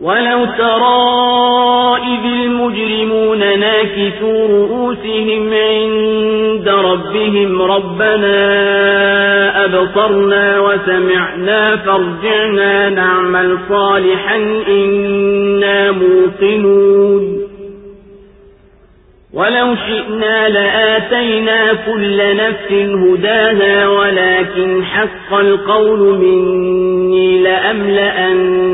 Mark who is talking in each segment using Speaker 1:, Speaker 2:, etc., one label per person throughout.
Speaker 1: ولو ترى إذ المجرمون ناكثوا رؤوسهم عند ربهم ربنا أبصرنا وسمعنا فارجعنا نعمل صالحا إنا موقنون ولو شئنا لآتينا كل نفس هداها ولكن حق القول مني لأملأن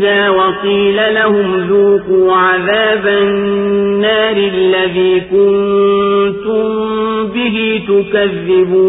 Speaker 1: فيها وقيل لهم ذوقوا عذاب النار الذي كنتم به تكذبون.